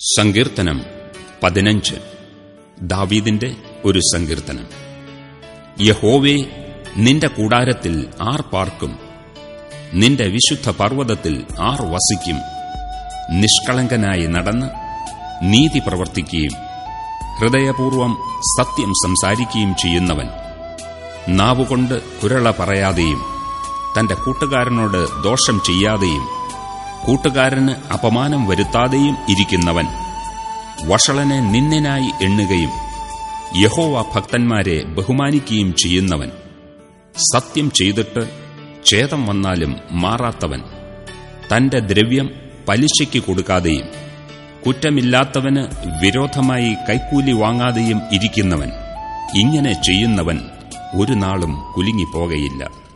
സങ്കീർത്തനം പതിനഞ്ച്. ദാവീദിന്റെ ഒരു സങ്കീർത്തനം. യഹോവേ നിന്റെ കൂടാരത്തിൽ ആർ പാർക്കും? നിന്റെ വിശുദ്ധ പർവതത്തിൽ ആർ വസിക്കും? നിഷ്കളങ്കനായി നടന്ന് നീതി പ്രവർത്തിക്കുകയും ഹൃദയപൂർവം സത്യം സംസാരിക്കുകയും ചെയ്യുന്നവൻ. നാവുകൊണ്ട് കുരള പറയാതെയും തന്റെ കൂട്ടുകാരനോട് ദോഷം ചെയ്യാതെയും കൂട്ടുകാരന് അപമാനം വരുത്താതെയും ഇരിക്കുന്നവൻ വഷളനെ നിന്ദനായി എണ്ണുകയും യഹോവ ഭക്തന്മാരെ ബഹുമാനിക്കുകയും ചെയ്യുന്നവൻ. സത്യം ചെയ്തിട്ട് ഛേദം വന്നാലും മാറാത്തവൻ. തന്റെ ദ്രവ്യം പലിശയ്ക്ക് കൊടുക്കാതെയും കുറ്റമില്ലാത്തവന് വിരോധമായി കൈക്കൂലി വാങ്ങാതെയും ഇരിക്കുന്നവൻ. ഇങ്ങനെ ചെയ്യുന്നവൻ ഒരു നാളും കുലുങ്ങിപ്പോകയില്ല.